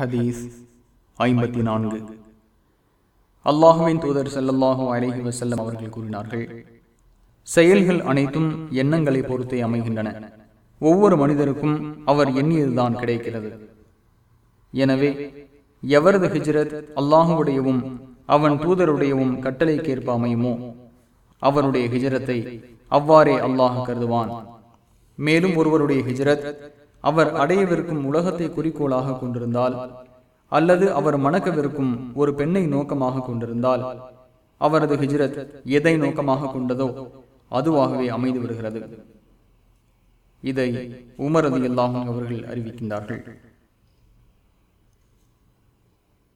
ஹதீஸ் ஐம்பத்தி நான்கு. அல்லாஹுவின் தூதர் செல்லல்லாஹு அலஹி வசல்லம் அவர்கள் கூறினார்கள் செயல்கள் அனைத்தும் எண்ணங்களை பொறுத்தே அமைகின்றன. ஒவ்வொரு மனிதருக்கும் அவர் எண்ணியதுதான் கிடைக்கிறது. எனவே எவரது ஹிஜ்ரத் அல்லாஹுடையவும் அவன் தூதருடையவும் கட்டளைக்கேற்ப அமையுமோ அவருடைய ஹிஜரத்தை அவ்வாறே அல்லாஹ் கருதுவான். மேலும் ஒருவருடைய ஹிஜரத் அவர் அடையவிருக்கும் உலகத்தை குறிக்கோளாக கொண்டிருந்தால் அல்லது அவர் மணக்கவிருக்கும் ஒரு பெண்ணை நோக்கமாக கொண்டிருந்தால் அவரது ஹிஜ்ரத் எதை நோக்கமாக கொண்டதோ அதுவாகவே அமைந்து வருகிறது. இதை உமரது அல்லாஹும் அவர்கள் அறிவிக்கின்றார்கள்.